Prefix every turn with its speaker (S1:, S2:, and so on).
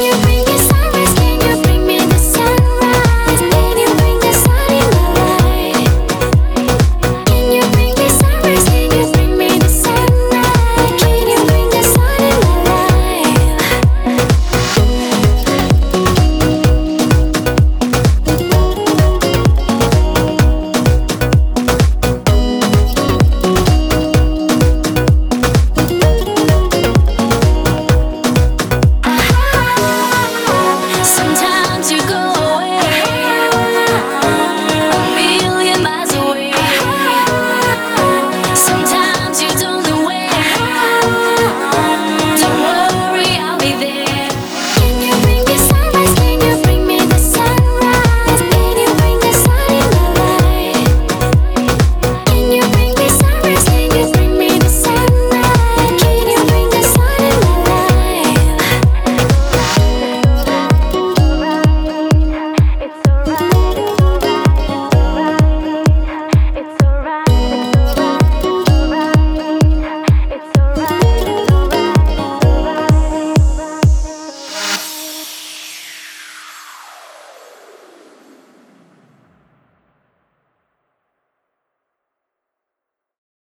S1: you, when you